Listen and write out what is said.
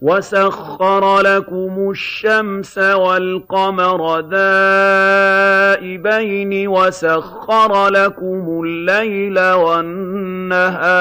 وَسَخَّرَ لَكُمُ الشَّمْسَ وَالْقَمَرَ دَائِبَيْنِ وَسَخَّرَ لَكُمُ اللَّيْلَ وَالنَّهَارَ